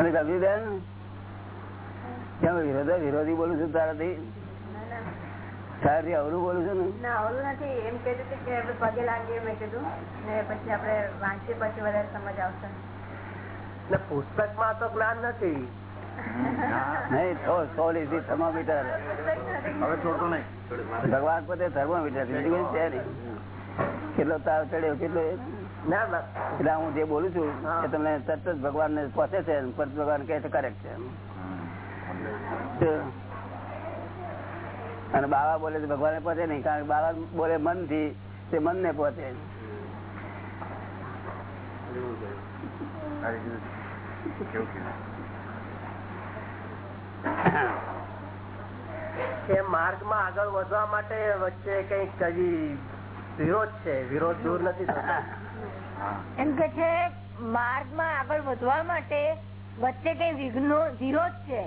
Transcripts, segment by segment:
તને સમજી દે કેમ વિરોધ વિરોધી બોલું છું તારાથી તારાથી અવરું બોલું છું ને? ના નથી. એમ કે પગે લાગીએ મેં કીધું. ને પછી આપણે વાંચીએ પછી વધારે સમજ આવશે. પુસ્તકમાં તો જ્ઞાન નથી. નહીં સો સો લીધી થર્મોમીટર. હવે છોડતો નહીં. ભગવાન પોતે થર્મોમીટર કેટલો તાવ ચડ્યો કેટલો એટલે હું જે બોલું છું એ તમને તરત જ ભગવાન ને પહોંચે છે ભગવાન કહે છે કરેક્ટ છે અને બાવા બોલે તો ભગવાન પહોંચે નહીં કારણ કે બાવા બોલે મનથી તે મન ને પહોંચે. એ માર્ગમાં આગળ વધવા માટે વચ્ચે કંઈક કઈ વિરોધ છે. વિરોધ દૂર નથી થતો. એમ કે છે માર્ગમાં આગળ વધવા માટે વચ્ચે કઈ વિઘ્નો વિરોધ છે?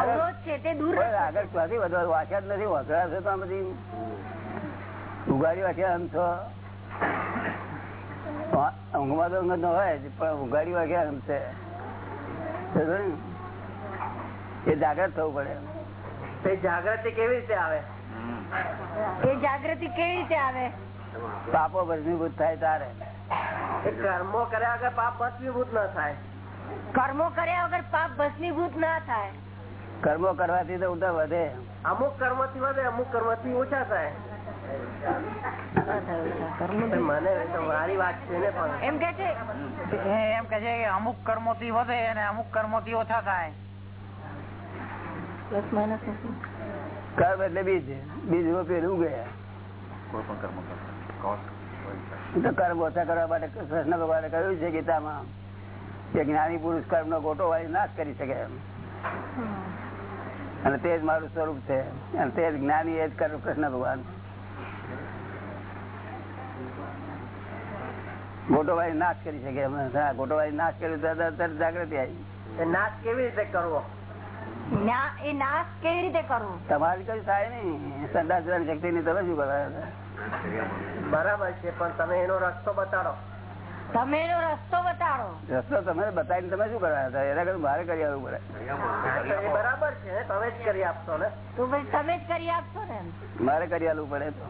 અવરોધ છે તે દૂર આગળ ક્યાંથી વધવા? વાંચ્યા જ નથી વસડા છે તો આ બધી. ઉગાડી વાંચ્યા આમ છો ઊંઘમાં તો ઊંઘ ન હોય પણ ઉગાડી વાંચ્યા આમ છે. એ જાગ્રત થવું પડે. એ જાગૃતિ કેવી રીતે આવે? એ જાગૃતિ કેવી રીતે આવે? પાપો ભસ્મીભૂત થાય તારે. કર્મો કર્યા વગર પાપ ભસ્મીભૂત ના થાય. કર્મો કર્યા વગર પાપ ભસ્મીભૂત ના થાય. કર્મો કરવાથી તો ઉલટા વધે. અમુક કર્મથી વધે અમુક કર્મથી ઓછા થાય. પણ મને તો મારી વાત છે ને પણ. એમ કે એમ કે છે અમુક કર્મો થી વધે અને અમુક કર્મો થી ઓછા થાય. કર્મ એટલે બીજ. બીજ રોપીને ઉગે કોઈ પણ કર્મ તો કર્મ ઓછા કરવા માટે કૃષ્ણ ભગવાને કહ્યું છે ગીતામાં કે જ્ઞાની પુરુષ કર્મ નો ગોટો વાળી નાશ કરી શકે એમ. અને તે જ મારું સ્વરૂપ છે. અને તે જ જ્ઞાની એ જ કર્મ કૃષ્ણ ભગવાન. ગોટોવાળી નાશ કરી શકે ગોટોવાળી નાશ કર્યું તરત જાગૃતિ આવી. નાશ કેવી રીતે કરવો? નાશ કેવી રીતે કરવું? તમારી કઈ થાય નઈ સંદાસ શક્તિ ની તમે શું કરવા બરાબર છે પણ તમે એનો રસ્તો બતાડો. તમે એનો રસ્તો બતાડો. રસ્તો તમે બતાવીને તમે શું કરવા હતા? એના કરતા મારે કરી આવવું પડે. બરાબર છે તમે જ કરી આપશો ને. તો પછી તમે જ કરી આપશો ને મારે કરી આવવું પડે તો.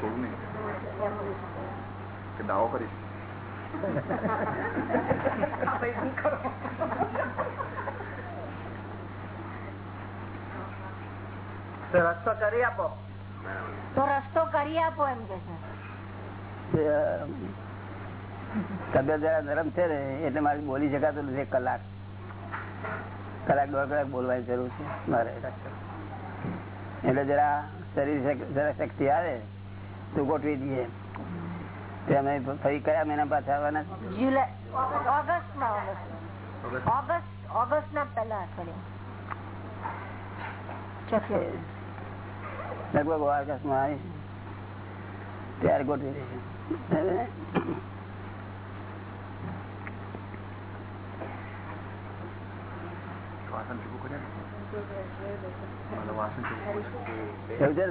છોડું નહીં કે દાવો કરીશ. તો રસ્તો કરી આપો. તો રસ્તો કરી આપો એમ કે છે. તબિયત જરા નરમ છે ને એટલે મારે બોલી શકાતું નથી. કલાક. કલાક દોઢ કલાક બોલવાની જરૂર છે મારે. એટલે જરા શરીર જરા શક્તિ આવે તો ગોઠવી દઈએ. તે અમે ફરી કયા મહિના પાછા આવવાના? જુલાઈ ઓગસ્ટમાં ઓગસ્ટ. ઓગસ્ટ ના પહેલા અઠવાડિયે લગભગ ઓગસ્ટમાં આવી. ત્યાર ગોઠવી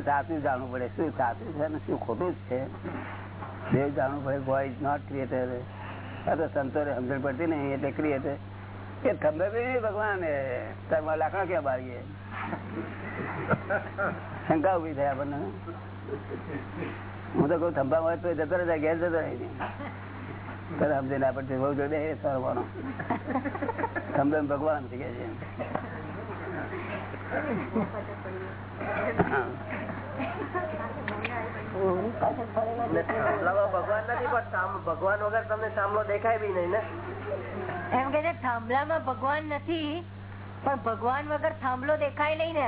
સાચું જાણવું પડે. શું સાચું છે ને શું ખોટું છે? દેવ જાણવું પડે. ગોડ ઇઝ નોટ ક્રિએટર આ તો સંતો સમજણ પડતી નહીં એટલે ક્રિએટર બી નહીં ભગવાન લાકડા ક્યાં બારીએ? શંકા ઊભી થાય આપણને. હું તો કઉ થંભા હોય તો જતો રહે ઘેર જતો રહે. તને સમજે ના પડશે બહુ જોડે સરવાનો થંભે ભગવાન થઈ ગયા છે ભગવાન નથી પણ સામ- ભગવાન વગર તમને સામલો દેખાય બી નહીં ને. એમ કે છે થાંભલામાં ભગવાન નથી પણ ભગવાન વગર થાંભલો દેખાય નહીં ને.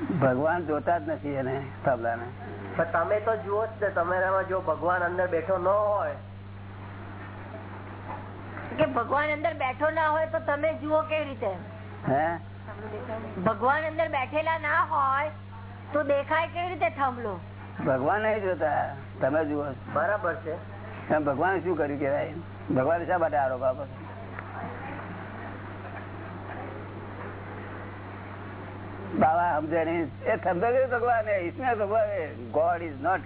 ભગવાન જોતા જ નથી એને તબલા ને તમે તો જુઓ જ ને તમારામાં જો ભગવાન અંદર બેઠો ન હોય. કે ભગવાન અંદર બેઠો ના હોય તો તમે જુઓ કેવી રીતે? હે? ભગવાન અંદર બેઠેલા ના હોય તો દેખાય કેવી રીતે થાંભલો? ભગવાન નહીં જોતા તમે જુઓ બરાબર છે. ભગવાન શું કર્યું કેવાય ભગવાન શા માટે આરોપ આપો છો? બાબા સમજે એ સમજે છે ભગવાન ઈશ્વર ભગવાન ગોડ ઇઝ નોટ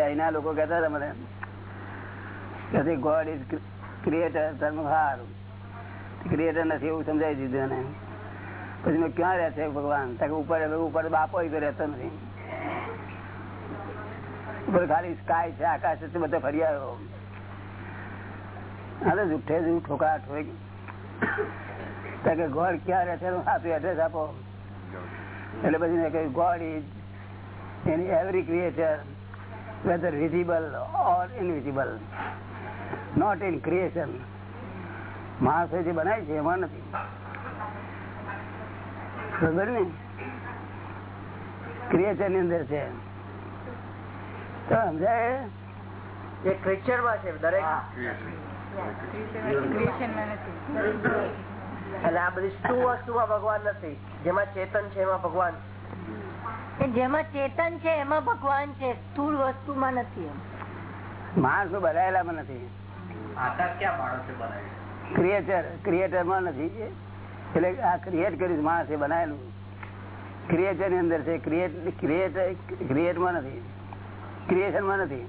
અહીંના લોકો કહેતા હતા મને ગોડ ઇઝ ક્રિએટર ધર્મ ક્રિએટર નથી એવું સમજાવી દીધું ને પછી ક્યાં રહે છે ભગવાન ઉપર ઉપર બાપો તો રહેતો નથી. ઉપર ખાલી સ્કાય છે, આકાશ છે, બધો ફરી આવ્યો. હા તો જૂઠે જૂઠ ઠોકા ઠોક કે ગોડ ક્યાં રહે છે? એનું એડ્રેસ આપો. એટલે પછી મેં કહ્યું God is in every creature whether visible or invisible not in creation માણસો જે બનાવી છે એમાં નથી. ખબર ને? ક્રિએચરની અંદર છે. તો સમજાય? એ ક્રિએચરમાં છે દરેક. અને આ બધી શું વસ્તુ ભગવાન નથી? જેમાં ચેતન છે એમાં ભગવાન. જેમાં ચેતન છે એમાં ભગવાન છે સ્થુલ વસ્તુ માં નથી માણસો બનાયેલામાં નથી. ક્રિએચર ક્રિએટરમાં નથી એટલે આ ક્રિએટ કર્યું માણસે બનાયેલું ક્રિએટરની અંદર છે ક્રિએટ ક્રિએટ ક્રિએટમાં નથી. ક્રિએશનમાં નથી.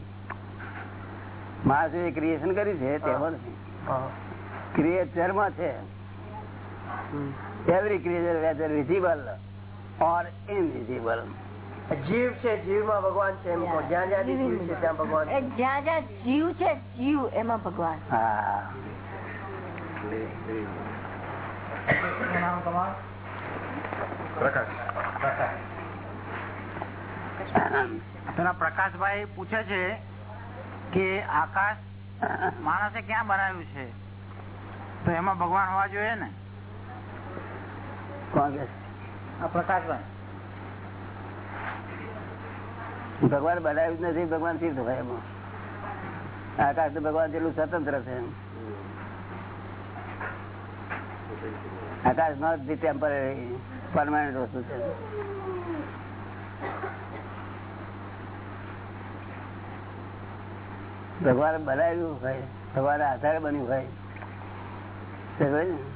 માણસે જે ક્રિએશન કર્યું છે તેમાં નથી. ક્રિએચરમાં છે. Every creature whether visible or invisible જીવ છે જીવમાં ભગવાન છે એમ જ્યાં જ્યાં જીવ છે ત્યાં ભગવાન જ્યાં જ્યાં જીવ છે જીવ એમાં ભગવાન. હા. પ્રકાશ પ્રકાશભાઈ પૂછે છે કે આકાશ માણસે ક્યાં બનાવ્યું છે? તો એમાં ભગવાન હોવા જોઈએ ને કોણ કે આ પ્રકાશભાઈ ભગવાન બનાવ્યું નથી, ભગવાનથી હોય એમાં. આકાશ ભગવાન જેટલું સ્વતંત્ર છે આકાશ નોટ ધી ટેમ્પરરી પરમાનન્ટ વસ્તુ છે. ભગવાન બનાવ્યું હોય ભગવાન આધારે બન્યું હોય. ને?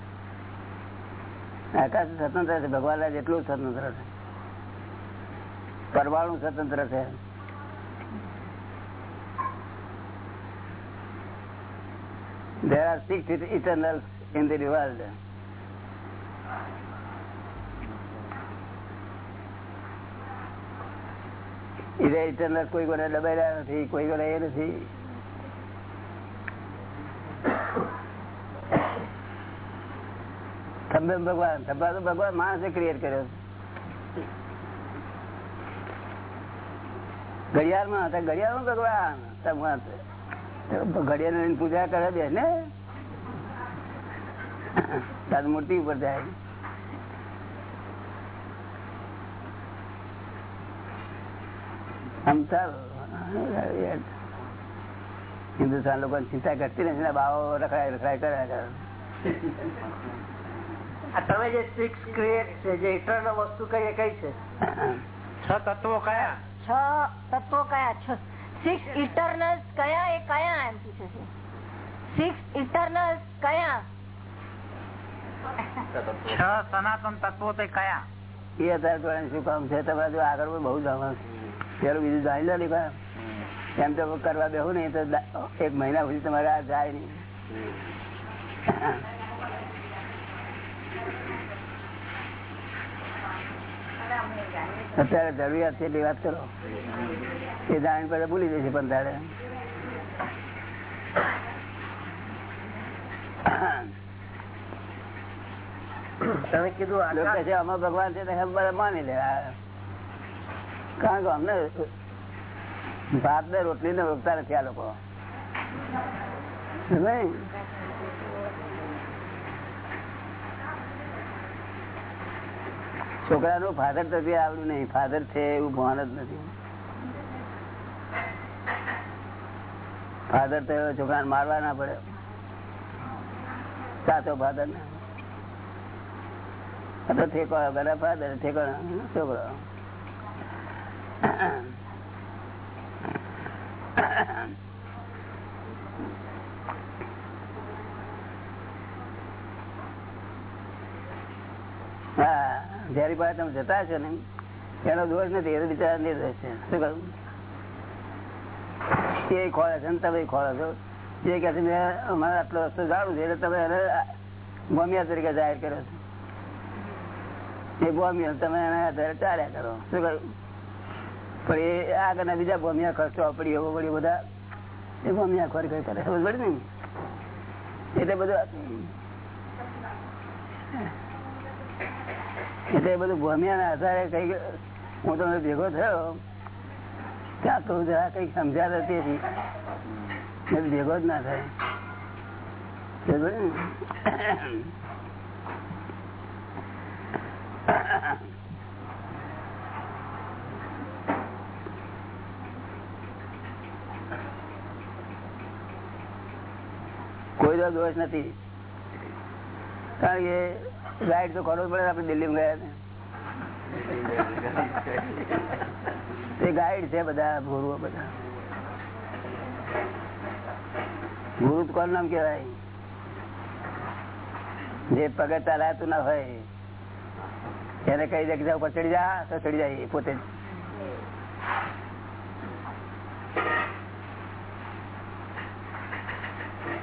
આકાશ સ્વતંત્ર છે, ભગવાન જેટલું સ્વતંત્ર છે. પરમાણુ સ્વતંત્ર છે. There are six eternals in the world. કોઈ કોને દબાયેલા નથી, કોઈ કોને એ નથી. થંભે ભગવાન થંભા તો ભગવાન માણસે ક્રિએટ કર્યો ઘડિયાળમાં હતા ઘડિયાળ ભગવાન ઘડિયાળની પૂજા કરે બે, ને? તારી મૂર્તિ ઉપર જાય. આમ ચાલ હિન્દુસ્તાન લોકો ચિંતા કરતી નથી ને, બાવો રખડાય રખડાય કર્યા કરે તમે જે સિક્સ ક્રિએટ છે જે ઇટરનલ વસ્તુ કઈ કઈ છે? છ તત્વો કયા? છ તત્વો કયા? છ. સિક્સ ઇટરનલ્સ કયા એ કયા એમ પૂછે છે? સિક્સ ઇટરનલ્સ કયા? છ સનાતન તત્વો તે કયા? એ અત્યારે જોડે શું કામ છે? તમારે જો આગળ બહુ જવાનું પેલું બીજું જાણી લો ને ભાઈ. એમ તો કરવા બેહું નહીં તો એક મહિના સુધી તમારે આ જાય નહીં. અત્યારે જરૂરિયાત છે એટલી વાત કરો. એ જાણી પડે ભૂલી જશે પણ તારે. તમે કીધું આમાં ભગવાન છે માની લે. કારણ કે અમને ભાત ને રોટલી ને રોકતા નથી આ લોકો સમજાય? છોકરાનું ફાધર તરફી આવડું નહીં. ફાધર છે એવું ભાન જ નથી. ફાધર તો છોકરાને મારવા ના પડે. સાચો ફાધર ને. તો ઠેકો બધા ફાધર ઠેકો. છોકરો. જયારે પાસે તમે જતા છો ને, એનો દોષ નથી, એ તો બિચારા નિર્દોષ છે. શું કહ્યું એ ખોળે છે ને તમે ખોળો છો. જે કે છે, મેં અમારે આટલો રસ્તો જાણું છે, એટલે તમે એને ગોમિયા તરીકે જાહેર કર્યો છે. એ ગોમિયા તમે એના આધારે ચાલ્યા કરો. શું કહ્યું પણ એ આગળના બીજા ગોમિયા ખર્ચો આપડી એવો પડી બધા, એ ગોમિયા ખોર કઈ કરે. ખબર પડે ને? એટલે બધું એટલે બધું ભૂમિયા ના આધારે કઈ હું તમને ભેગો થયો. ત્યાં તો જરા કઈ સમજ્યા નથી હતી ભેગો જ ના થાય. કોઈ દોષ નથી. કારણ કે ગાઈડ તો ખરો પડે, આપણે દિલ્હીમાં ગયા તે ગાઈડ છે બધા ગુરુ બધા. ગુરુ કોણ નામ કેવાય જે પગે ચલાતું ના હોય, એને કઈ દે ઉપર ચડી જા તો ચડી જાય પોતે.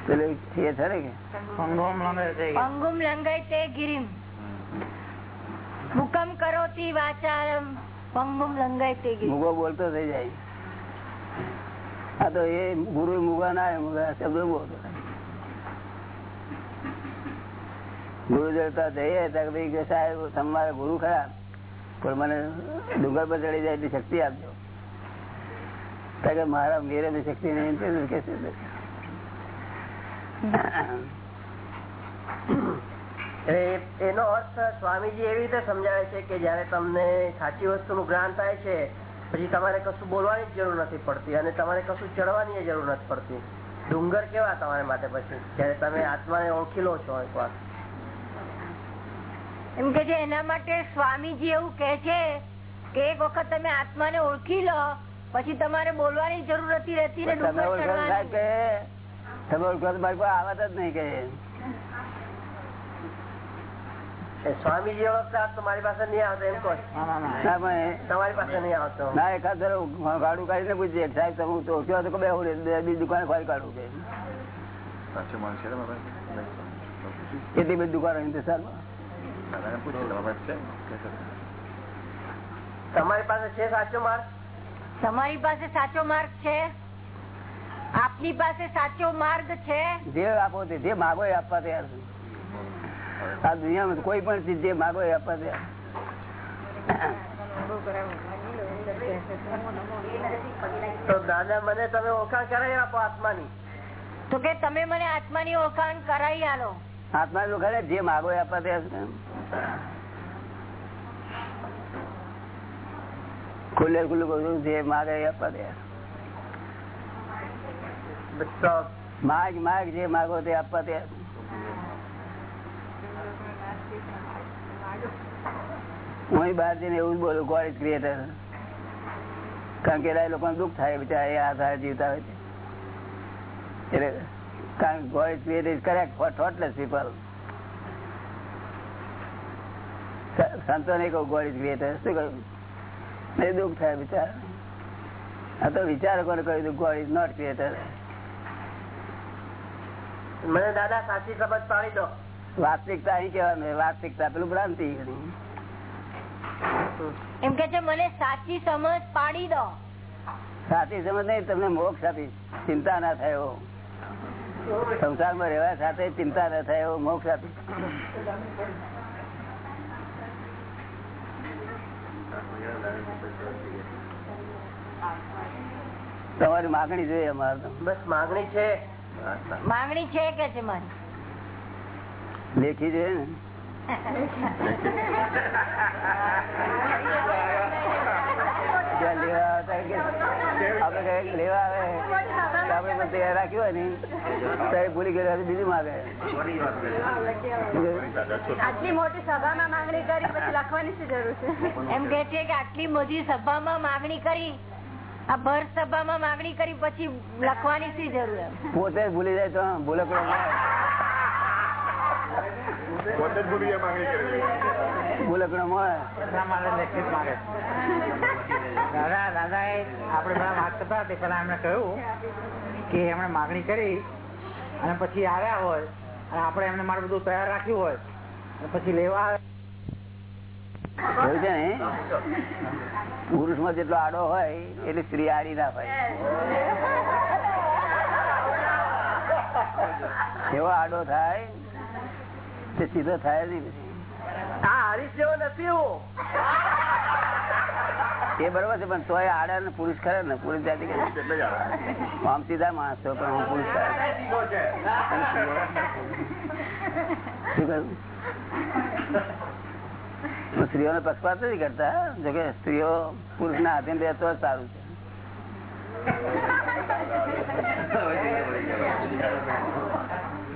પેલું એ છે ને કે સંગમ લંગે છે કે અંગુમ લંગાઈ તે ગિરિમ મુકમ કરોતી વાચારમ પંગુમ લંગાઈ તે ગિરિમ મુગો બોલતો થઈ જાય હા તો એ ગુરુ મુગા ના આવે મુગા શબ્દો બોલતો ગુરુ દેવતા જઈએ ત્યાં ભાઈ કે સાહેબ તમારે ગુરુ ખરા પણ મને ડુંગર પર ચડી જાય એટલી શક્તિ આપજો ત્યાં કે મારા મેરે બી શક્તિ નહીં તે કે છે એ- એનો અર્થ સ્વામીજી એવી રીતે સમજાવે છે કે જયારે તમને સાચી વસ્તુનું જ્ઞાન થાય છે પછી તમારે કશું બોલવાની જરૂર નથી પડતી અને તમારે કશું ચડવાની જરૂર નથી પડતી. ડુંગર કેવા તમારા માટે પછી જયારે તમે આત્માને ઓળખી લો છો એક વાર એમ કે છે એના માટે સ્વામીજી એવું કે છે કે એક વખત તમે આત્માને ઓળખી લો પછી તમારે બોલવાની જરૂર નથી રહેતી ને ડુંગર ચડવાની. કે તમે ઓળખો તો મારી પાસે આવત જ નહીં કે એ સ્વામીજી ઓળખતા તો મારી પાસે નહીં આવતો એમ કહો છો. ના ના ના ના પણ તમારી પાસે નહીં આવતો ના એકાદ ધરો ગાડું કાઢીને પૂછીએ કે સાહેબ તમે તો ઓળખ્યો હતો કે બે હોડે બીજી દુકાને ખોરી કાઢું કે સાચે માણસ છે ને બાબા? નહીં. કેટલી બધી દુકાનો હિન્દુસ્તાનમાં દાદાને પૂછ્યું, તમારા પાસે છે? કે છે? તમારી પાસે છે સાચો માર્ગ તમારી પાસે સાચો માર્ગ છે આપની પાસે સાચો માર્ગ છે? જે આપો તે જે માગો એ આપવા તૈયાર છું. આ દુનિયામાં કોઈ પણ ચીજ જે માગો એ આપવા તૈયાર તો દાદા મને તમે ઓળખાણ કરાવી આપો આત્માની. તો કે તમે મને આત્માની ઓળખાણ કરાવી આલો. આત્મા નું ખરે જે માગો એ આપવા તૈયાર ખુલ્લે ખુલ્લું બધું જે માગે એ આપવા તૈયાર માગ માગ જે માગો તે આપવા તૈયાર છું. હું અહીં બહાર જઈને એવું જ બોલું ગોડ ઇઝ ક્રિએટર કારણ કે એ લોકોને દુઃખ થાય બિચારા એ આધારે જીવતા હોય છે એટલે કારણ God is creator is correct for thoughtless people સંતો ને કહું ગોડ ઇઝ ક્રિએટર શું કહ્યું એ દુઃખ થાય બિચારા આ તો વિચારકોને કહ્યું ગોડ ઇઝ નોટ ક્રિએટર મને દાદા સાચી સમજ પાડી દો. વાસ્તવિકતા અહીં કેવાનું વાસ્તવિકતા પેલું ભ્રાંતિ એમ કે છે મને સાચી સમજ પાડી દો. સાચી સમજ નહીં તમને મોક્ષ આપી ચિંતા ના થાય એવો. સંસારમાં રહેવા સાથે ચિંતા ના થાય એવો મોક્ષ આપી તમારી માગણી જોઈએ અમારે બસ માગણી છે. માંગણી છે કે છે મારી? લેખી છે? ને આટલી મોટી સભામાં માંગણી કરી કરી ભર સભામાં માંગણી કરી પછી લખવાની શી જરૂર પોતે ભૂલી જાય તો ભૂલકડો પોતે જ ભૂલી માંગણી ભૂલકડો મળે દાદા દાદા એ આપડે બધા વાત કરતા તે પેલા એમણે કહ્યું કે એમણે માગણી કરી અને પછી આવ્યા હોય અને આપણે એમને મારું બધું તૈયાર રાખ્યું હોય પછી લેવા આવે એવું છે ને? પુરુષમાં જેટલો આડો હોય એટલે સ્ત્રી આડી ના હોય. એવો આડો થાય? તે સીધો થાય નહીં એ બરોબર છે પણ તોય આડા ને પુરુષ ખરા ને? પુરુષ જાતિ. આમ સીધા માણસો પણ હું પુરુષ. શું કહ્યું? હું સ્ત્રીઓને પક્ષપાત નથી કરતા જોકે સ્ત્રીઓ પુરુષ ના આધીન રહે તો સારું છે.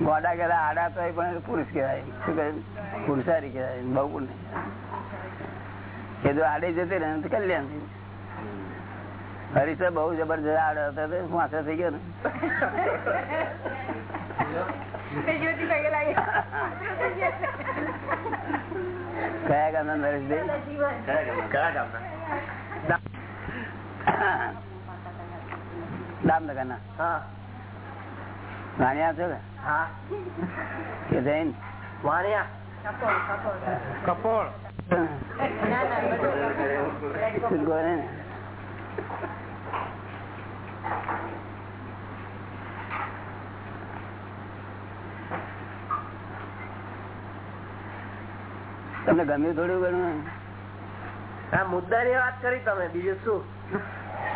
ગોડા કહેવાય આડા તો પણ પુરુષ કહેવાય. શું કહે? પુરુષારી કહેવાય, બહુ નહીં એ જો આડે જતી રહે તો કલ્યાણ હરીશ બહુ જબરજસ્ત આડે હતો આશા થઈ ગયો ને? કયા ગામના નરેશભાઈ કયા ગામના દામનગરના હા વાણિયા છો કે હા કે જૈન વાણિયા કપોળ સિદ્ધગો તમને ગમ્યું થોડું ઘણું? આ મુદ્દાની વાત કરી તમે બીજું શું?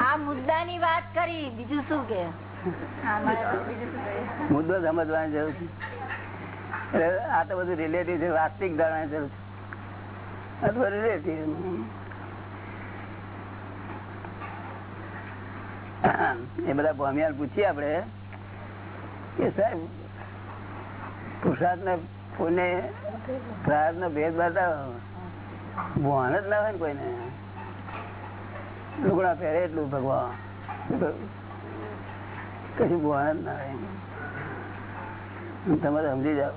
આ મુદ્દાની વાત કરી બીજું શું કે? મુદ્દો સમજવાની જરૂર છે. આ તો બધું રિલેટિવ છે વાસ્તવિક જાણવાની જરૂર છે. અથવા રિલેટિવ એ બધા ભોમિયાલ પૂછીએ આપડે કે સાહેબ પુરુષાર્થ ને કોઈને પ્રાર્થ નો ભેદ બતાવો ભાન જ લાવે ને કોઈને. લુગડા પહેરે એટલું ભગવાન. કશું ભાન જ ના તમે સમજી જાઓ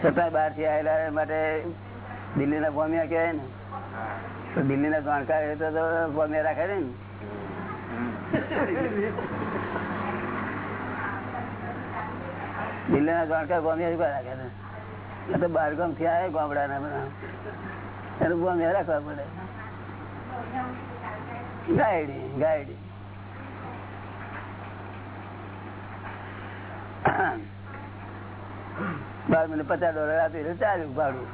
છતાં બહારથી આવેલા માટે દિલ્હી ના ભોમિયા કહેવાય ને. તો દિલ્હી ના જાણકાર હોય તો રાખે ને. દિલ્હી ના જાણકાર ભોમિયા રાખે ને બારગામથી આવે ગામડા ના બધા. રાખવા પડે. ગાયડી ગાયડી. બાર મિનિટ પચાસ ડોલર આપી ચાલ્યું ભાડું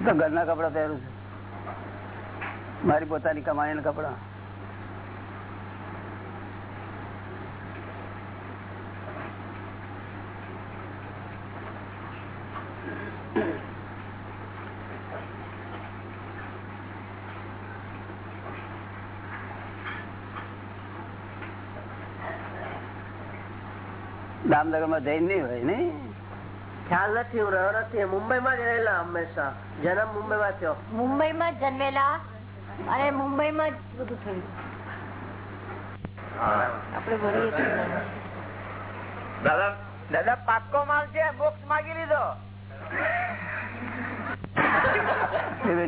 ઘરના કપડા પહેરું છું. મારી પોતાની કમાણી કપડા. દામનગરમાં જઈ નહીં હોય નઈ ખ્યાલ નથી, હું રહ્યો નથી. મુંબઈ માં જ રહેલા હંમેશા. જન્મ મુંબઈ માં થયો. મુંબઈ માં જન્મેલા અને મુંબઈ માં જ બધું થયું. આપડે દાદા દાદા પાક્કો માલ છે બોક્સ માગી લીધો.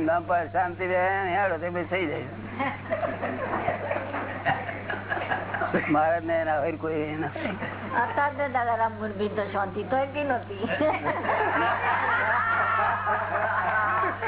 નામ પર શાંતિ હેડો તે થઈ જાય. મહારાજ ને એના હોય કોઈ અત્યારે દાદા રામ તો શાંતિ તો તો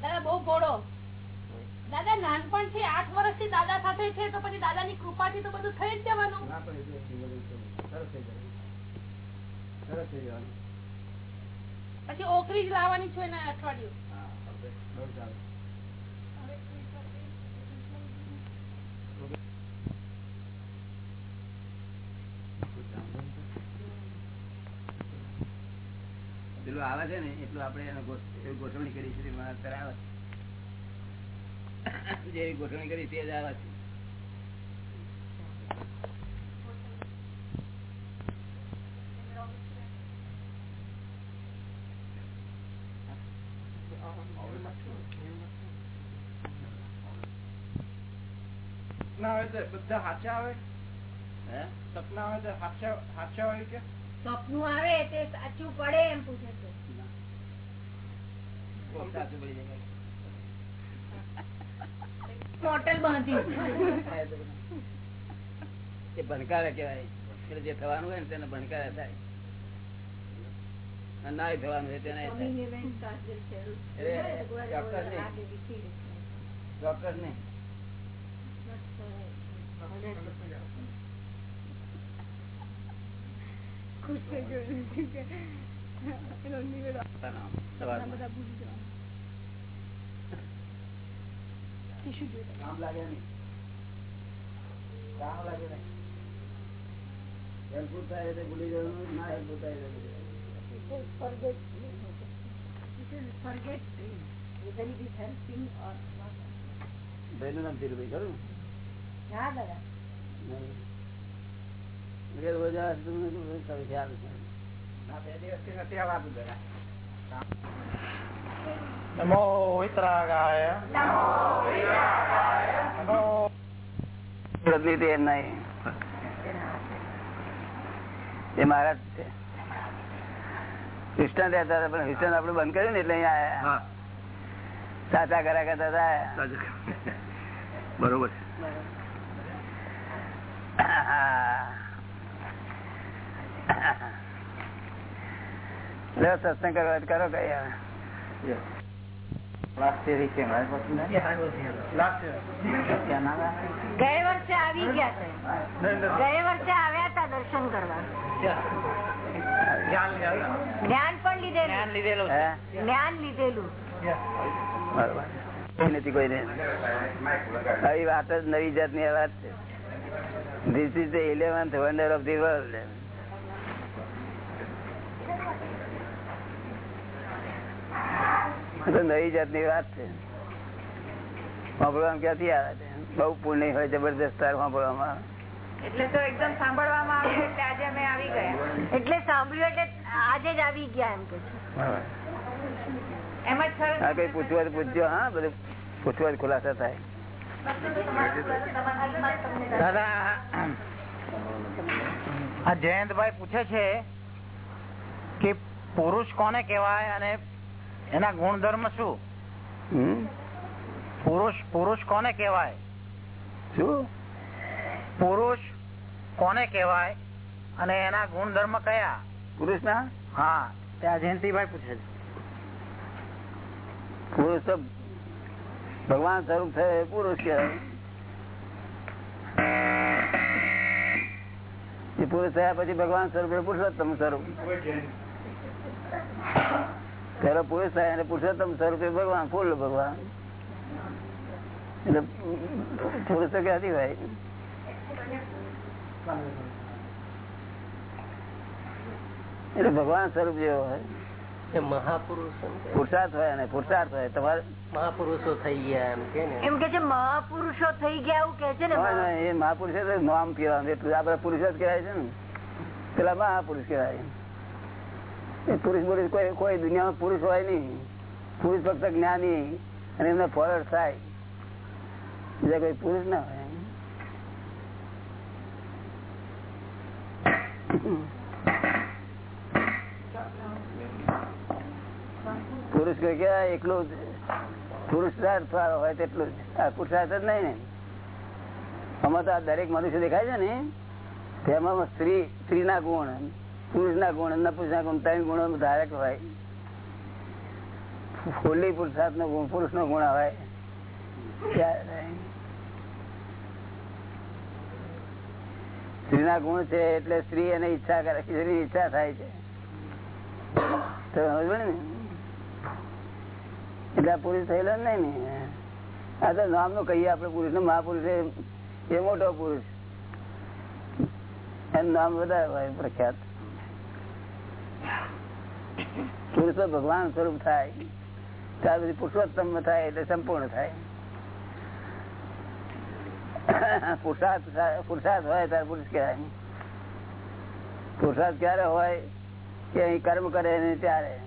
દાદા બહુ ભોળો. દાદા નાનપણથી આઠ વર્ષથી દાદા સાથે છે તો પછી દાદા ની કૃપા થી તો બધું થઈ જ જવાનું પછી ઓકરી જ લાવવાની છું એના અઠવાડિયું હા બહુ સારું પેલું આવે છે ને એટલું આપણે એને ગોઠવણી કરી છે આવે છે. જે ગોઠવણી કરી તે જ આવે છે. આવે બધા હાચા આવે? હે? સપના આવે તો હાચા હાચા હોય કે? સપનું આવે તે સાચું પડે એમ પૂછે છે. મોટલ બાંધી. એ ભણકારા કહેવાય. એટલે જે થવાનું હોય ને તેને ભણકારા થાય. અને નાય થવાનું હોય તેને થાય ચોક્કસ નહીં. ચોક્કસ નહીં સવારમાં. કામ લાગે નહીં કામ લાગે નહીં હેલ્પફુલ થાય એટલે ભૂલી જવાનું ના હેલ્પફુલ થાય એટલે ભૂલી જવાનું. નામ ધીરુભાઈ ખરું. ના બે દિવસથી વિતરાગાય નમો વિતરાગાય. નમો એમ નહીં એ મહારાજ છે. ક્રિસ્ટન રહેતા હતા પણ ક્રિસ્ટન આપડે બંધ કર્યું ને એટલે અહીંયા આવ્યા સાચા કરા કરતા હતા. બરોબર લે સત્સંગ કરો કઈ હવે. ત્યાં ના ગયા? વર્ષે આવી ગયા છે. વર્ષે આવ્યા હતા દર્શન કરવા. જ્ઞાન પણ લીધેલું. જ્ઞાન લીધેલું જ્ઞાન લીધેલું. બરોબર. કોઈ નથી કોઈને આવી વાત જ નવી જાતની આ વાત છે. This is the eleventh wonder of the world નવી જાતની વાત છે. સાંભળવામાં ક્યાંથી આવે છે? બહુ પુણ્ય હોય જબરદસ્ત સાંભળવામાં. એટલે તો એકદમ સાંભળવામાં આવ્યું એટલે આજે અમે આવી ગયા. એટલે સાંભળ્યું એટલે આજે જ આવી ગયા એમ કે. એમ જ સરસ હા કઈ પૂછવા પૂછજો હા બધું પૂછવા ખુલાસા થાય. દાદા આ જયંતભાઈ પૂછે છે કે પુરુષ કોને કહેવાય અને એના ગુણધર્મ શું? પુરુષ પુરુષ કોને કહેવાય? શું? પુરુષ કોને કહેવાય? અને એના ગુણધર્મ કયા? પુરુષ ના હા ત્યાં જયંતિભાઈ પૂછે છે. પુરુષ તો ભગવાન સ્વરૂપ થયે પુરુષ કહેવાય. પુરુષ થયા પછી ભગવાન સ્વરૂપ પુરુષોત્તમ સ્વરૂપ. પેલો પુરુષ થાય અને પુરુષોત્તમ સ્વરૂપે ભગવાન? ફૂલ ભગવાન? એટલે પુરુષો ક્યાંથી ભાઈ એટલે ભગવાન સ્વરૂપ જેવો હોય. મહાપુરુષો પુરુષાર્થ હોય અને પુરુષાર્થ હોય. તમારે મહાપુરુષો થઈ ગયા એમ કે એમ કે છે મહાપુરુષો થઈ ગયા એવું કે છે ને એ મહાપુરુષ નામ કહેવાનું. એટલું આપડે પુરુષો જ કહેવાય છે ને. પેલા મહાપુરુષ કહેવાય. એ પુરુષ પુરુષ કોઈ કોઈ દુનિયામાં પુરુષ હોય નહીં. પુરુષ ફક્ત જ્ઞાની અને એમને ફોરવર્ડ થાય. બીજા કોઈ પુરુષ ના હોય. પુરુષ કોઈ કહેવાય એકલું જ. પુરુષાર્થ વાળો હોય તેટલું જ. પુરુષાર્થ જ નહીં ને. આમાં તો આ દરેક મનુષ્ય દેખાય છે ને. તેમાં સ્ત્રી સ્ત્રીના ગુણ. પુરુષ ના ગુણ નપુરુષ ના ગુણ, ત્રણ ગુણો ધારક હોય. ફૂલી પુરુષાર્થ નો ગુણ પુરુષ નો ગુણ હોય. સ્ત્રીના ગુણ છે એટલે સ્ત્રી એને ઈચ્છા કરે સ્ત્રી ઈચ્છા થાય છે. ને? એટલે પુરુષ થયેલો નહીં ને. આ તો નામનું કહીએ આપડે પુરુષ ને મહાપુરુષ. એ- મોટો પુરુષ. એનું નામ વધારે હોય, પ્રખ્યાત. પુરુષ તો ભગવાન સ્વરૂપ થાય ત્યાર પછી પુરુષોત્તમ થાય એટલે સંપૂર્ણ થાય. પુરુષાર્થ થાય- પુરુષાર્થ હોય ત્યારે પુરુષ કહેવાય પુરુષાર્થ ક્યારે હોય કે અહીં કર્મ કરે ને ત્યારે?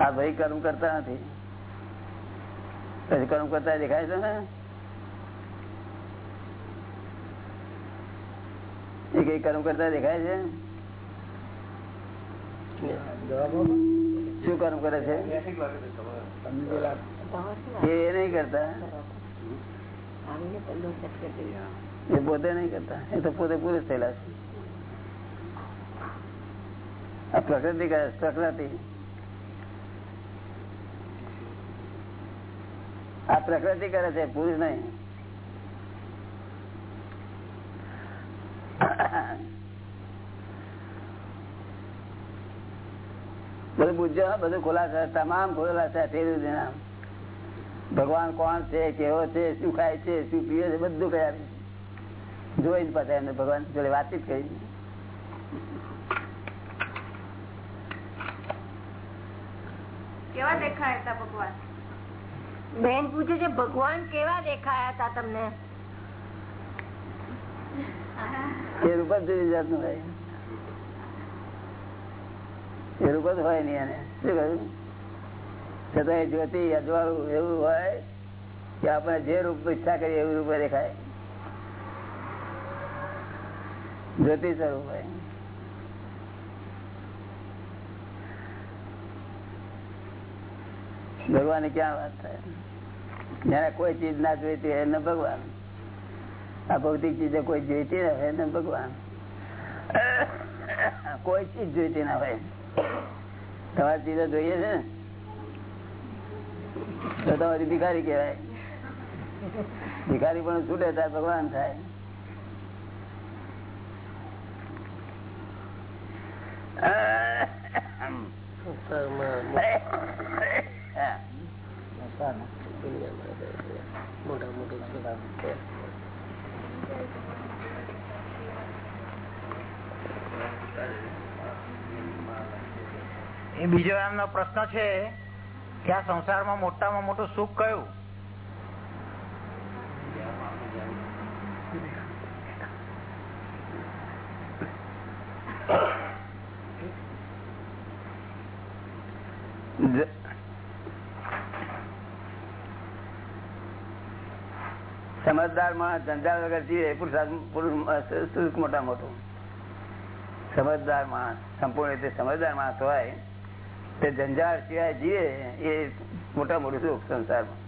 આ ભાઈ કર્મ કરતા નથી. પછી કર્મ કરતા દેખાય છે ને? કર્મ કરતા દેખાય છે? શું કર્મ કરે છે? એ નહીં કરતા? એ પોતે નહીં કરતા? એ તો પોતે પુરુષ થયેલા છે. આ પ્રકૃતિ પ્રકૃતિ. આ પ્રકૃતિ કરે છે, પુરુષ નહીં. બધું પૂછજો હા, બધું ખુલાસા તમામ ખુલાસા થઈ રહ્યું છે એના. ભગવાન કોણ છે કેવો છે શું ખાય છે શું પીવે છે બધું કઈ આપી જોઈ જ પાછા એમને ભગવાન જોડે વાતચીત કરી કેવા દેખાયા હતા ભગવાન બેન પૂછે છે ભગવાન કેવા દેખાયા હતા તમને એ રૂપ જ જુદી જાતનું હોય. એ રૂપ હોય નહીં એને. શું કહ્યું? છતાં એ જ્યોતિ, અજવાળું એવું હોય કે આપણે જે રૂપ ઈચ્છા કરીએ એવું રૂપે દેખાય. જ્યોતિ સ્વરૂપ હોય. ભગવાન ક્યાં વાત થાય? જયારે કોઈ ચીજ ના જોઈતી હોય એને ભગવાન. આ ભૌતિક ચીજો કોઈ જોઈતી ના હોય ને ભગવાન. કોઈ ચીજ જોઈતી ના હોય. તમારી ચીજો જોઈએ છે તો તમારી ભિખારી કહેવાય. ભિખારી પણ છૂટે ત્યારે ભગવાન થાય. હા. એ બીજો એમનો પ્રશ્ન છે કે આ સંસારમાં મોટામાં મોટું સુખ કયું? સમજદાર માણસ ધંધા વગર જીવે, પુરુષ મોટા મોટું. સમજદાર માણસ, સંપૂર્ણ રીતે સમજદાર માણસ હોય તે જંજાળ સિવાય જીવે એ મોટા મોટું સુખ સંસારમાં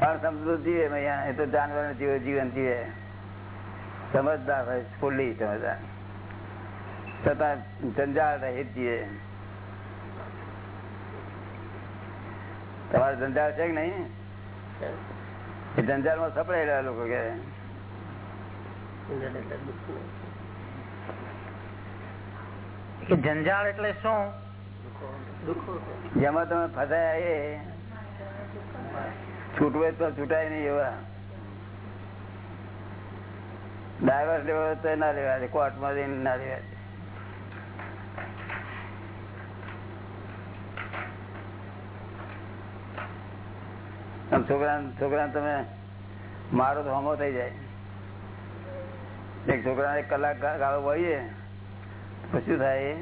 પણ સમજવું જીવે અહીંયા એ તો જાનવર જીવે જીવન જીવે. સમજદાર હોય ફૂલ્લી સમજદાર. છતાં જંજાળ રહિત જીવે. તમારે જંજાળ છે કે નહીં? એ માં સપડાયેલા લોકો કે કે જંજાળ એટલે શું? જેમાં તમે ફસાયા એ છૂટવે તો છૂટાય નહીં એવા. ડાયવર્સ લેવો તો ના લેવા કોર્ટમાં જઈને ના લેવા આમ છોકરા છોકરા તમે મારો તો હમો થઈ જાય. એક છોકરા એક કલાક ગાળો વહીએ તો શું થાય એ?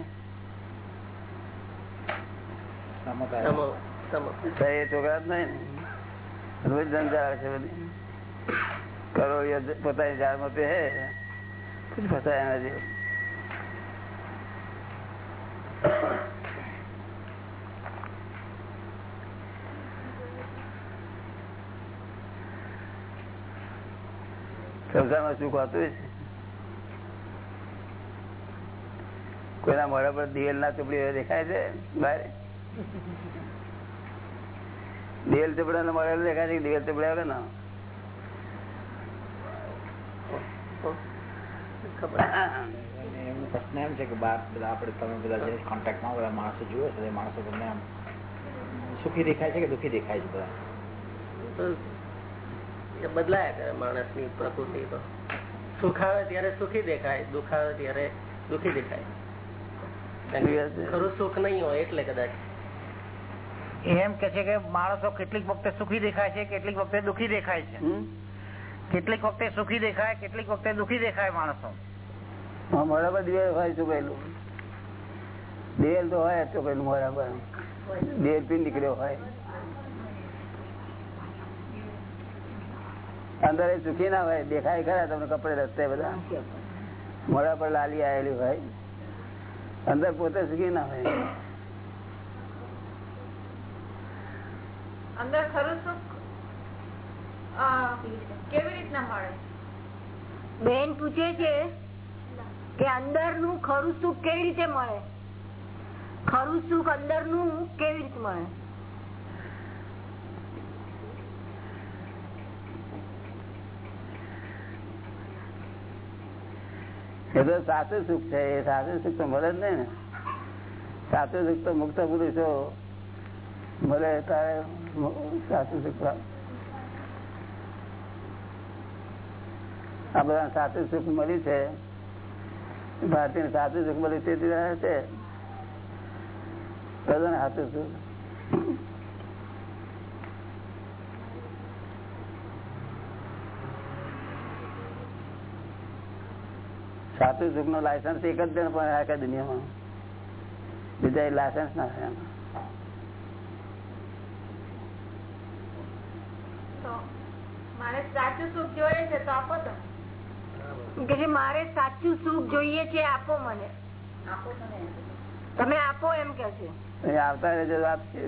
છોકરા જ નહીં. રોજ ધંધા છે બધી. કરોડિયો પોતાની જાળમાં પે હે પછી ફસાય એના જેવું. સંસારમાં સુખ હોતું છે. કોઈના મોઢા પર દિવેલ ના ચૂપડી દેખાય છે બહાર? દિવેલ ચૂપડા મોઢા દેખાય છે દિવેલ ચોપડા આવે ને? પ્રશ્ન એમ છે કે બાર બધા આપણે તમે બધા જે કોન્ટેક્ટમાં બધા માણસો જુએ છે એ માણસો તમને આમ સુખી દેખાય છે કે દુઃખી દેખાય છે બધા? એ બદલાયા કરે માણસની પ્રકૃતિ તો. સુખ આવે ત્યારે સુખી દેખાય દુઃખ આવે ત્યારે દુઃખી દેખાય. ખરું સુખ નહીં હોય એટલે કદાચ. એમ કે છે કે માણસો કેટલીક વખતે સુખી દેખાય છે કેટલીક વખતે દુઃખી દેખાય છે. કેટલીક વખતે સુખી દેખાય કેટલીક વખતે દુઃખી દેખાય માણસો. બરાબર દિવેલ હોય ચોપેલું દિવેલ તો હોય મોઢા પર દિવેલ પી નીકળ્યો હોય. અંદર એ સુખી ના હોય દેખાય ખરા તમને કપડે રસ્તે બધા. મોડા પર લાલી આવેલી હોય. અંદર પોતે સુખી ના હોય. અંદર ખરું સુખ કેવી રીતના મળે? બેન પૂછે છે કે અંદરનું ખરું સુખ કેવી રીતે મળે? ખરું સુખ અંદરનું કેવી રીતે મળે? એ તો સાચું સુખ છે, એ સાચું સુખ તો મળે જ નહીં ને. સાચું સુખ તો મુક્ત પુરુષો મળે તારે સાચું સુખ આ બધા સાચું સુખ મળ્યું છે. ભારતીય સાચું સુખ મળ્યું રહે છે. સાચું સુખ. સાચું સુખનું લાયસન્સ એક જ પણ આખા દુનિયામાં. બીજા લાયસન્સ ના હોય મારે સાચું સુખ જોઈએ છે તો આપો તો. કે છે મારે સાચું સુખ જોઈએ છે આપો મને. તમે આપો એમ કે છે. આવતા રહેજો આપશે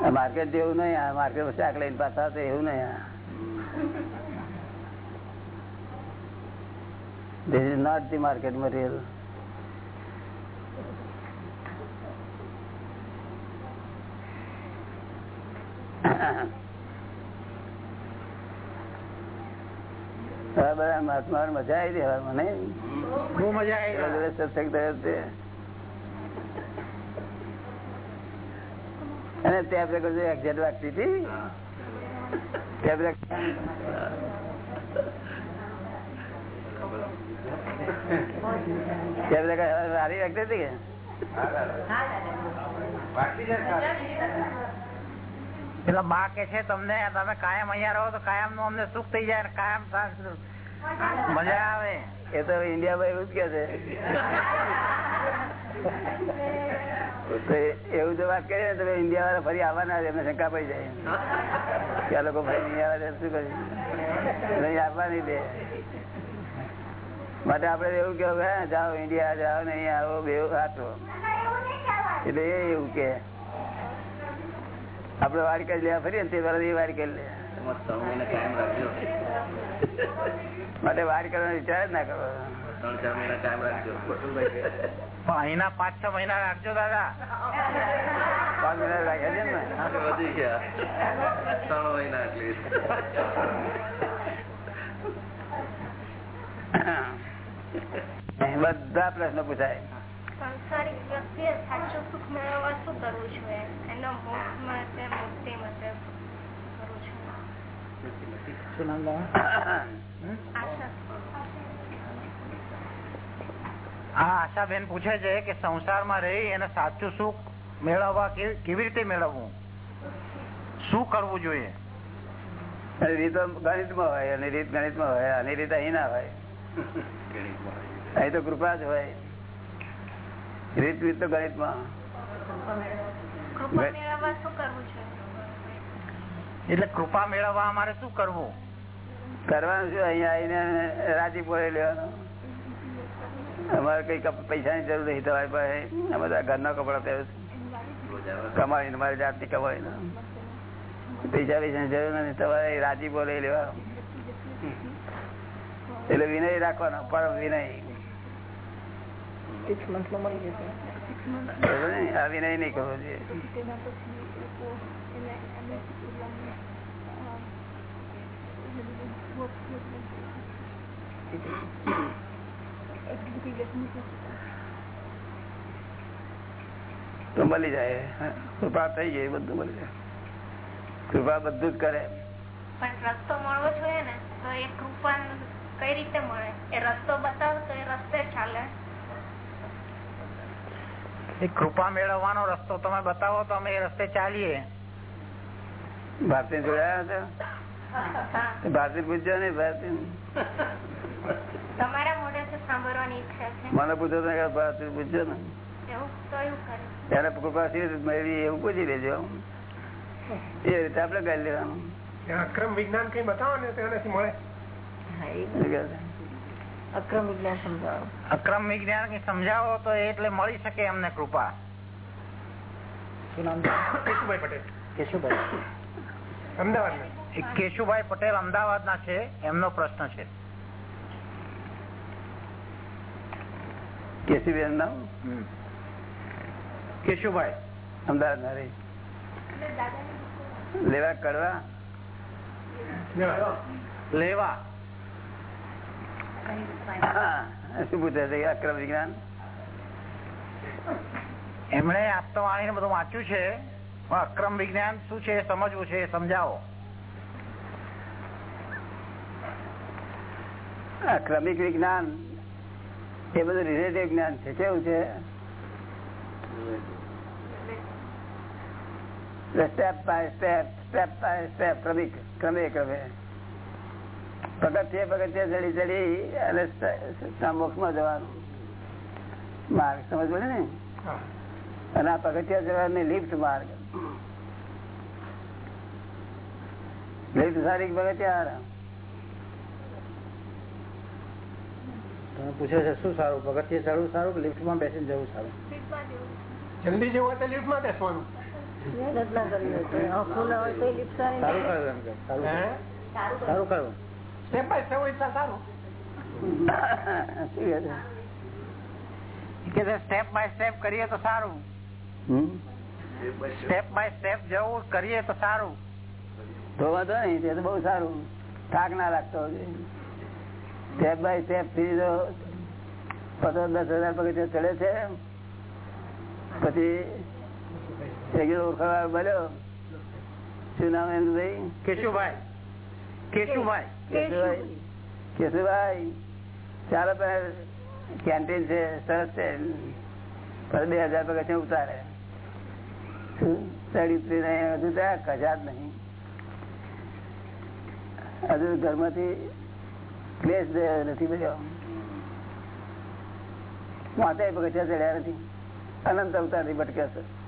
માર્કેટ જેવું નહીં આ માર્કેટ શાક લઈને પાછા એવું નહીં this is not the market material મજા આવી રહી મને બહુ મજા આવી. સત્સંગ થયો અને ત્યાં કશું એક્ઝેક્ટ વાગતી હતી સારી લાગતી હતી કે? એટલે બા કે છે તમને તમે કાયમ અહિયાં રહો તો કાયમનું અમને સુખ થઈ જાય કાયમ. મજા આવે. એ તો ઇન્ડિયામાં એવું જ કે છે. એવું તો વાત કરીએ તમે ઇન્ડિયા વાળા ફરી આવવાના એમને શંકા પડી જાય કે આ લોકો ફરી નહીં આવે શું કર્યું નહીં આવવાની દે માટે આપડે એવું કેવું હે જાઓ ઇન્ડિયા જાઓ નહીં આવો બે સાચો એટલે એ એવું કે આપડે વાડ કરી લેવા ફરી ને તે એ વારી કરી લે. માટે વાડ કરવાનો વિચાર જ ના કરો. ત્રણ ચાર મહિના કાયમ રાખજો. પણ અહીંના પાંચ છ મહિના રાખજો દાદા. પાંચ મહિના રાખ્યા છે ને? વધી ગયા. ત્રણ મહિના એટલી. બધા પ્રશ્નો પૂછાય. સંસારિક વ્યક્તિએ સાચું સુખ મેળવવા શું કરવું જોઈએ? એનો મોક્ષ માટે મુક્તિ માટે કરું છું શું નામ આશા. આ આશાબેન પૂછે છે કે સંસારમાં રહી એને સાચું સુખ મેળવવા કેવી રીતે મેળવવું? શું કરવું જોઈએ? રીત ગણિતમાં હોય અને રીત ગણિતમાં હોય અને રીત અહીં ના હોય. અહીં તો કૃપા જ હોય. રીત રીત તો ગણિતમાં. કૃપા મેળવવા શું કરવું જોઈએ એટલે કૃપા મેળવવા અમારે શું કરવું? કરવાનું શું? અહીંયા આવીને રાજી પોળે લેવાનું. અમારે કઈ પૈસા પૈસાની જરૂર નથી તમારી પાસે. અમે ઘરના કપડા પહેરે છે. કમાઈને મારી જાતની કમાઈને પૈસા પૈસા જરૂર નથી. તમારે રાજી બોલે લેવા. એટલે વિનય રાખવાનો પરમ વિનય. આ વિનય નહીં કરવો જોઈએ. તો મળી જાય હા. કૃપા થઈ ગઈ બધું મળી જાય કૃપા બધું જ કરે પણ રસ્તો મળવો જોઈએ ને તો એ કૃપા કઈ રીતે મળે એ રસ્તો બતાવો તો એ રસ્તે ચાલે એ કૃપા મેળવવાનો રસ્તો તમે બતાવો તો અમે એ રસ્તે ચાલીએ ભારતી જોડાયા હતા હા. ભારતી પૂછજો ને ભારતી મને પૂછો ભારતી પૂછજો ને. એવું? તો એવું કરે. ત્યારે કૃપા મેળવી એવું પૂછી લેજો. એ રીતે આપડે કરી લેવાનું. અક્રમ વિજ્ઞાન કઈ બતાવો ને તો મળે. અક્રમ વિજ્ઞાન સમજાવો. અક્રમ વિજ્ઞાન સમજાવો તો એટલે મળી શકે એમને કૃપા. શું નામ કેશુભાઈ પટેલ. કેશુભાઈ. અમદાવાદ કેશુભાઈ પટેલ અમદાવાદ ના છે એમનો પ્રશ્ન છે. કેશુભાઈ નામ? કેશુભાઈ અમદાવાદ ના રહી લેવા કડવા લેવા. શું પૂછે અક્રમ વિજ્ઞાન? એમણે આપતો વાણીને બધું વાંચ્યું છે અક્રમ વિજ્ઞાન શું છે સમજવું છે સમજાવો. આ ક્રમિક વિજ્ઞાન એ બધું રિલેટિવ જ્ઞાન છે કેવું છે step by step step by step ક્રમિક ક્રમે ક્રમે પગથિયે પગથિયે ચડી ચડી અને મોક્ષમાં જવાનું માર્ગ સમજ પડે ને અને આ પગથિયા જવાની લિફ્ટ માર્ગ લિફ્ટ સારી કે પગથિયા તમે પૂછે છે શું સારું? પગથિયે ચડવું સારું કે લિફ્ટમાં બેસીને જવું સારું? જલ્દી જવું હોય તો લિફ્ટમાં બેસવાનું. કરવી હોય હોય સારી સારું નહીં. કયું એમ કે. સારું હે? કયું? સારું કયું સ્ટેપ બાય સ્ટેપ હોય તો સારું. સ્ટેપ બાય સ્ટેપ કરીએ તો સારું. સ્ટેપ બાય સ્ટેપ જવું કરીએ તો સારું. તો વાંધો નહીં તે તો બહુ સારું. થાક ના લાગતો સ્ટેપ બાય સ્ટેપથી તો પચાસ દસ હજાર પગથિયા ચડે છે પછી જણો ઓળખાણ શું નામ એનું ભાઈ? કેશુભાઈ. કેશુભાઈ. કેશુભાઈ. કેશુભાઈ ચાલો કેન્ટીન છે સરસ છે. પછી બે હજાર પગથિયા ઉતારે? ચડી ઉતરીને હજુ ત્યાં કજા જ નહીં. હજુ ઘરમાંથી ક્લેશ નથી બધો માથે પગથિયા ચડ્યા નથી. અનંત અવતારથી ભટક્યા છે.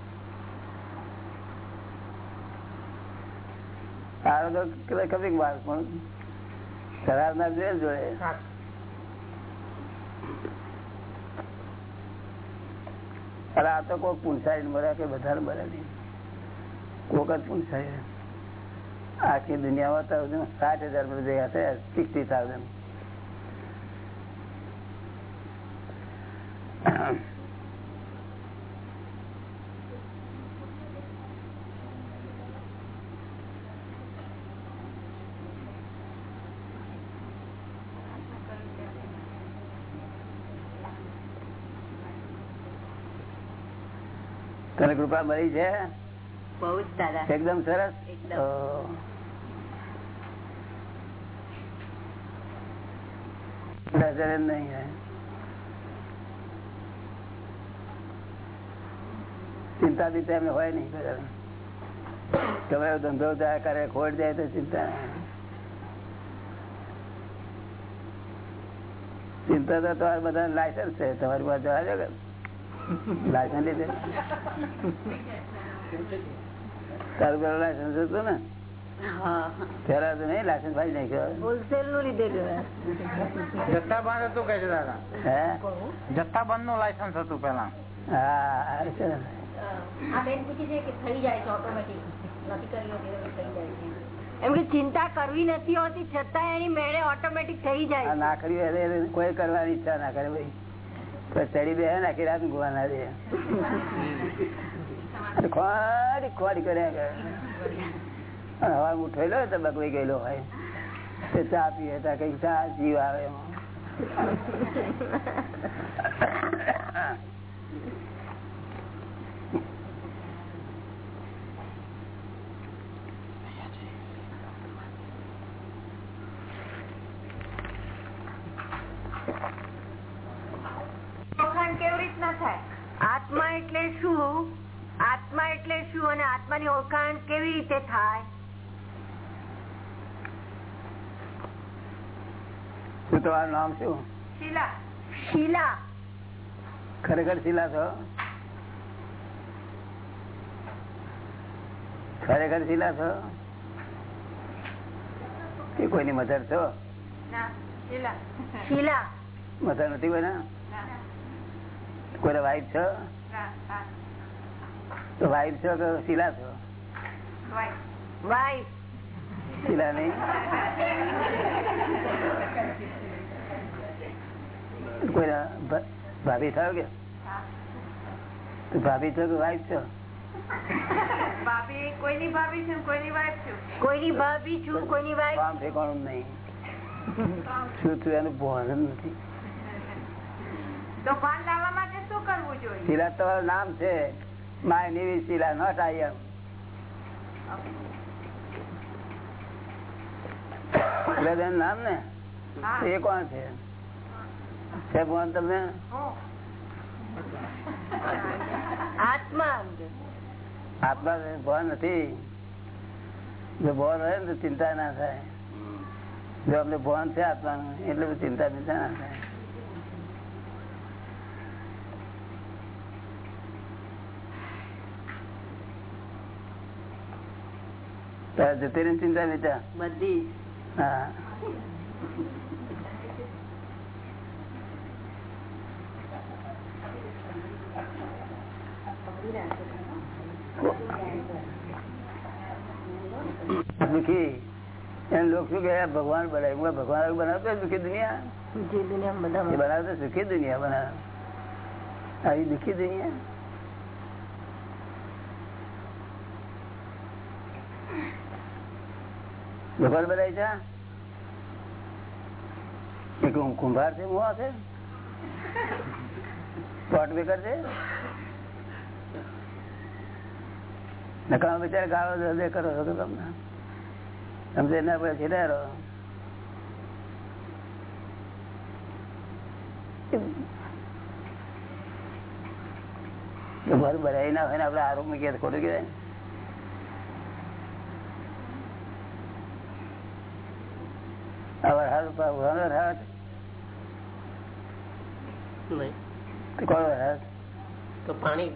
પૂંછાઈ બધા મળે નહીં. કોક જ પૂંછાય આખી દુનિયામાં તો સાઠ હજાર બધા ભેગા થયા સિક્સટી થાઉઝન્ડ. તને કૃપા મળી છે? બહુ જ એકદમ સરસ? એકદમ. નજરે નહીં ચિંતા બીતા એમને હોય નહીં તમારો ધંધો જાય કરે ખોટ જાય તો ચિંતા ચિંતા તો તમારે બધા લાયસન્સ છે તમારી પાસે જવા દો કે? લાયસન્સ લીધે? તારું પેલો લાયસન્સ હતું ને? હા. પેલા તો નહીં લાયસન્સ ભાઈ નાખ્યો હોલસેલનું લીધેલું જથ્થા જથ્થાબંધ હતું કે છે દાદા? હે? જથ્થાબંધનું લાયસન્સ હતું પેલા હા એમ કે ચિંતા કરવી નથી હોતી છતાં એની મેળે ઓટોમેટિક થઈ જાય ના કર્યું કોઈ કરવાની ઈચ્છા ના કરે ભાઈ. ચડી બે નાખી રાત ગુવા ના દે ખોડી ખોડી કર્યા કરે હવા ઉઠેલો તો બગડી ગયેલો હોય. તે ચા પીએ તા કઈ ચા જીવ આવે એમાં ઓળખાણ કેવી રીતના થાય આત્મા એટલે શું આત્મા એટલે શું અને આત્માની ઓળખાણ કેવી રીતે થાય? શું તમારું નામ શું? શીલા. શીલા. ખરેખર શીલા છો? ખરેખર શીલા છો? કે કોઈની મધર છો? શીલા. મધર નથી કોઈના કોઈ વાઈફ છો તો વાઈફ છો કે શીલા છો? વાઈફ શીલા નહીં? કોઈ ભાભી થયો કે? તો ભાભી છો કે વાઈફ છો કોઈની ભાભી છું કોઈની વાઈફ કામ ઠેકાણું નહીં. શું થયું એનું ભાન નથી. તો ભાન લાવવા માટે શું કરવું જોઈએ? શીલા તમારું નામ છે. માય નિવી શીલા નોટ આઈ એમ. શીલાબેન નામ ને? એ કોણ છે? છે કોણ તમને? આત્મા આત્મા ભણ નથી. જો ભણ હોય ને તો ચિંતા ના થાય. જો અમને ભણ છે આત્માનું એટલે ચિંતા ચિંતા ના થાય. જતી રહી ચિંતા વિચાર બધી. હા. દુખી એને લોકો શું કે ભગવાન બનાવ્યું ભગવાન બનાવતો દુખી દુનિયા? જે દુનિયા બનાવતો સુખી દુનિયા બનાવે. આવી દુખી દુનિયા? ભગવાન બનાવી છે? કુંભાર છે હું છે? પોટ બેકર છે? નકામા બિચાર ગાળો હૃદય કરો છો તો તમને સમજે એના પડે છેડા ભર ભરાઈ ના હોય ને આપડે આરોપ મૂકીએ ખોટું કહેવાય. આ વરસાદ ઉપર ઉઘાડો વરસાદ. તો પાણી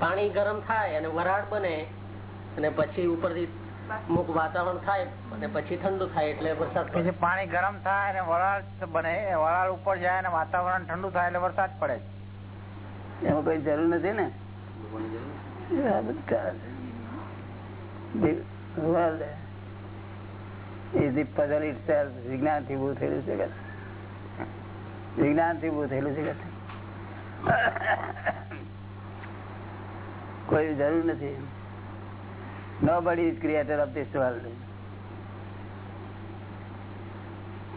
પાણી ગરમ થાય અને વરાળ બને અને પછી ઉપરથી અમુક વાતાવરણ થાય અને પછી ઠંડુ થાય એટલે વરસાદ પછી પાણી ગરમ થાય અને વરાળ બને વરાળ ઉપર જાય અને વાતાવરણ ઠંડુ થાય એટલે વરસાદ પડે. એમાં કોઈ જરૂર નથી ને? આ બધું ચાલે છે. The world is the puzzle itself. વિજ્ઞાનથી ઉભું થયેલું છે કે વિજ્ઞાનથી ઉભું થયેલું છે કે કોઈ જરૂર નથી Nobody is creator of this world.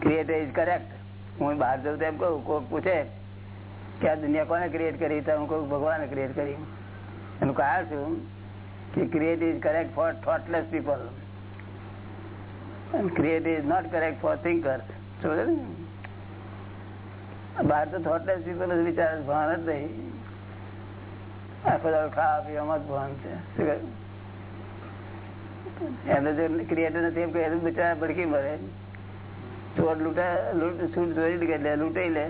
Creator is correct. હું બહાર જઉં તો એમ કહું કોક પૂછે કે આ દુનિયા કોને ક્રિએટ કરી તો હું કહું ભગવાને ક્રિએટ કરી એનું કારણ શું કે create is correct for thoughtless people and create is not correct for thinkers. સમજે ને? બહાર તો થોટલેસ પીપલ વિચાર ભાન જ નહીં આખો દાડો ખાવા પીવામાં જ ભાન છે શું કહ્યું? એનો જો ક્રિએટર નથી એમ કહે બિચારા ભડકી મરે ચોર લૂંટા લૂંટ છૂટ ચોરી લે લૂંટાઈ લે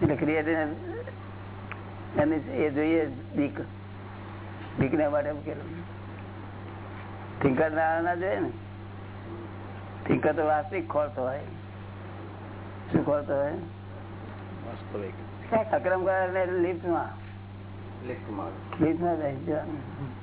એટલે ક્રિએટર એની એ જોઈએ બીક બીક ના માટે મૂકેલું થિંકર ના ના જોઈએ ને થિંકર તો વાસ્તવિક ખોટ હોય. શું ખોટ હોય? અક્રમ કરે લિફ્ટમાં લિફ્ટમાં. બેસી જવાનું